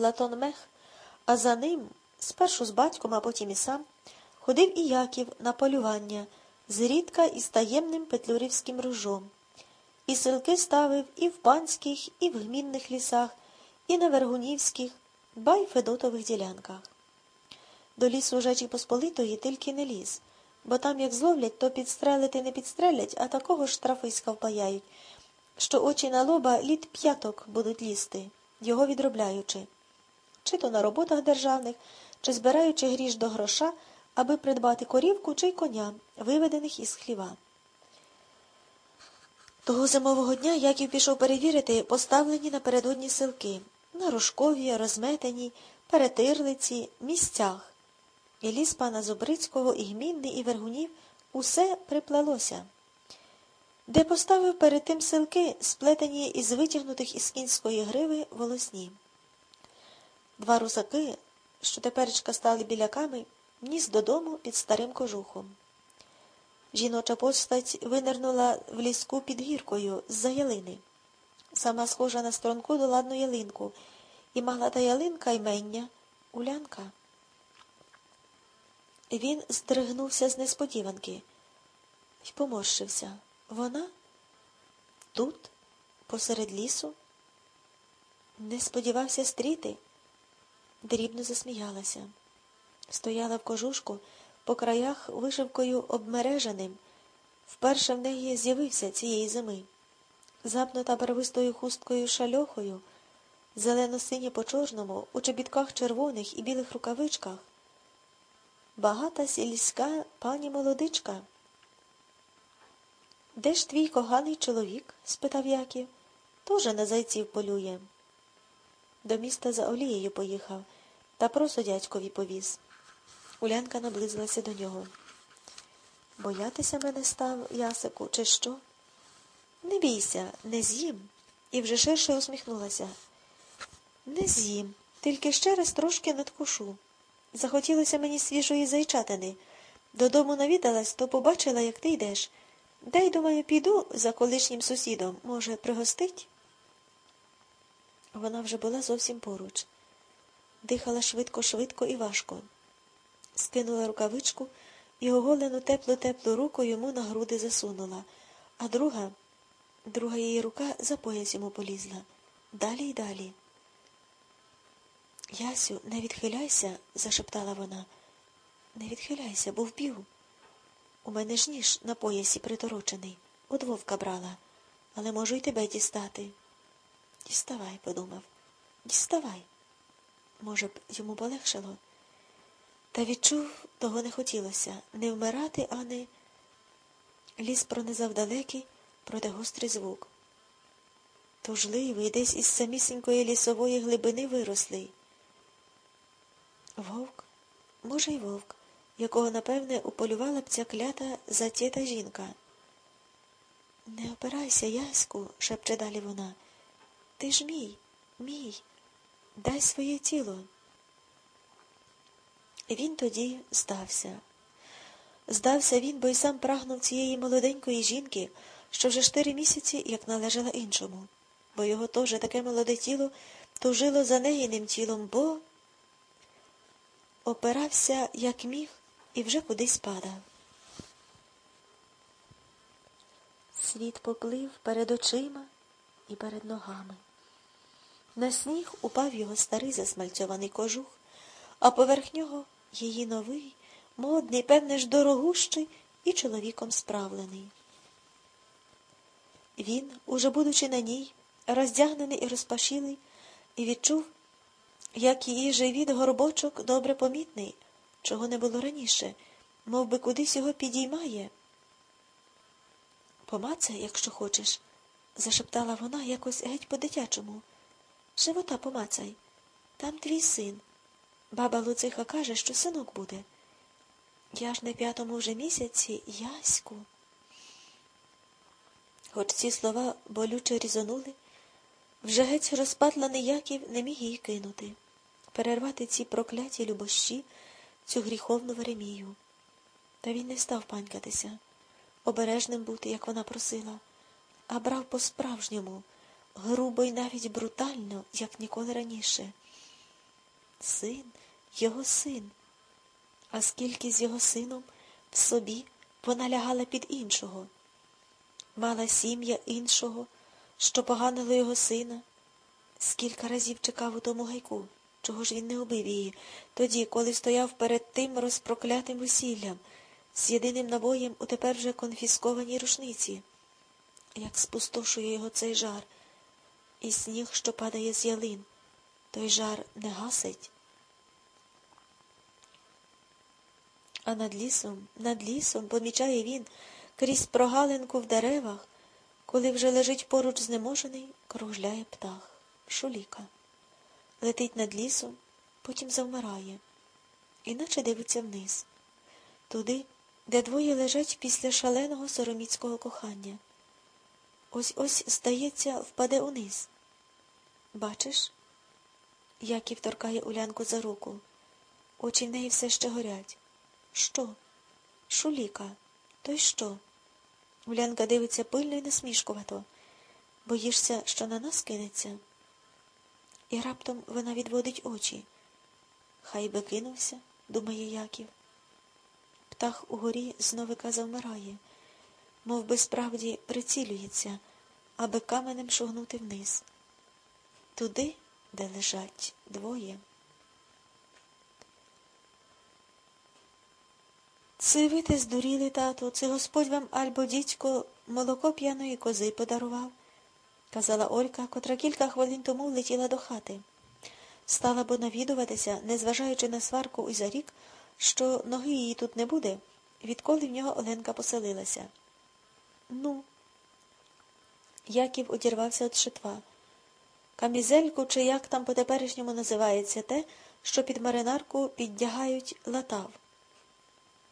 Платон Мех, а за ним, спершу з батьком, а потім і сам, ходив і Яків на полювання, зрідка із таємним петлюрівським ружом. І селки ставив і в панських, і в гмінних лісах, і на Вергунівських, ба й Федотових ділянках. До лісу Жечі Посполитої тільки не ліз, бо там, як зловлять, то підстрелити не підстрелять, а такого ж штрафиська впаяють, що очі на лоба літ п'яток будуть лізти, його відробляючи, чи то на роботах державних, чи збираючи гріш до гроша, аби придбати корівку чи коня, виведених із хліва. Того зимового дня Яків пішов перевірити поставлені напередодні силки на рожкові, розметені, перетирлиці, місцях. І ліс пана Зубрицького, і Гмінний, і Вергунів усе приплелося. Де поставив перед тим силки, сплетені із витягнутих із кінської гриви волосні. Два русаки, що теперечка стали біляками, ніс додому під старим кожухом. Жіноча постать винирнула в ліску під гіркою з-за ялини, сама схожа на струнку доладну ялинку, і мала та ялинка ймення улянка. Він здригнувся з несподіванки і поморщився. Вона тут, посеред лісу, не сподівався стріти, дрібно засміялася. Стояла в кожушку по краях вишивкою обмереженим. Вперше в неї з'явився цієї зими, запнута барвистою хусткою шальохою, зелено-синя по чорному, у чобітках червоних і білих рукавичках. Багата сільська пані молодичка. Де ж твій коганий чоловік? спитав Яків. Тоже на зайців полює. До міста за олією поїхав, та просо дядькові повіз. Улянка наблизилася до нього. Боятися мене став, Ясику, чи що? Не бійся, не з'їм. І вже ширше усміхнулася. Не з'їм, тільки ще раз трошки надкушу. Захотілося мені свіжої зайчатини. Додому навідалась, то побачила, як ти йдеш. Дай, думаю, піду за колишнім сусідом. Може, пригостить? Вона вже була зовсім поруч. Дихала швидко, швидко і важко. Скинула рукавичку і оголену теплу теплу руку йому на груди засунула, а друга, друга її рука за пояс йому полізла. Далі й далі. Ясю, не відхиляйся, зашептала вона. Не відхиляйся, бо вб'ю. У мене ж ніж на поясі приторочений. От вовка брала, але можу й тебе дістати. Діставай, подумав, діставай. Може б, йому полегшало. Та відчув, того не хотілося не вмирати, а не. Ліс пронизав далекий, проте гострий звук. Тужливий, десь із самісінької лісової глибини вирослий. Вовк, може, й вовк, якого, напевне, уполювала б ця клята затєта жінка. Не опирайся, Яську, шепче далі вона. Ти ж мій, мій, дай своє тіло. Він тоді здався. Здався він, бо й сам прагнув цієї молоденької жінки, що вже чотири місяці, як належала іншому, бо його теж таке молоде тіло тужило за неїним тілом, бо опирався, як міг, і вже кудись падав. Світ поплив перед очима і перед ногами. На сніг упав його старий засмальцьований кожух, а поверх нього її новий, модний, певне ж, дорогущий і чоловіком справлений. Він, уже будучи на ній, роздягнений і розпашілий, і відчув, як її живіт горбочок добре помітний, чого не було раніше, мов би кудись його підіймає. Помацай, якщо хочеш, зашептала вона якось геть по-дитячому. Живота помацай. Там твій син. Баба Луциха каже, що синок буде. Я ж на п'ятому вже місяці яську. Хоч ці слова болюче різонули, вже геть розпатлений Яків не міг її кинути, перервати ці прокляті любощі, цю гріховну Веремію. Та він не став панькатися, обережним бути, як вона просила, а брав по-справжньому, грубо й навіть брутально, як ніколи раніше. Син, його син. А скільки з його сином в собі вона лягала під іншого, мала сім'я іншого, що поганило його сина. Скільки разів чекав у тому гайку, чого ж він не убив її, тоді, коли стояв перед тим розпроклятим весіллям, з єдиним набоєм у тепер вже конфіскованій рушниці, як спустошує його цей жар, і сніг, що падає з ялин, той жар не гасить. А над лісом, над лісом, помічає він, крізь прогалинку в деревах, коли вже лежить поруч знеможений, кружляє птах, шуліка. Летить над лісом, потім завмирає, іначе дивиться вниз, туди, де двоє лежать після шаленого сороміцького кохання. Ось ось, здається, впаде униз. Бачиш? Яків торкає Улянку за руку. Очі в неї все ще горять. Що? Шуліка, то й що? Улянка дивиться пильно і насмішкувато. Боїшся, що на нас кинеться? І раптом вона відводить очі. Хай би кинувся, думає Яків. Птах угорі зновика завмирає, мов би справді прицілюється, аби каменем шогнути вниз. Туди, де лежать двоє. Це ви те здуріли, тату, це господь вам альбо дідько молоко п'яної кози подарував, казала Олька, котра кілька хвилин тому летіла до хати. Стала бо навідуватися, незважаючи на сварку і за рік, що ноги її тут не буде, відколи в нього Оленка поселилася. Ну, Яків одірвався від шитва. Камізельку, чи як там по теперішньому називається те, що під маринарку піддягають латав.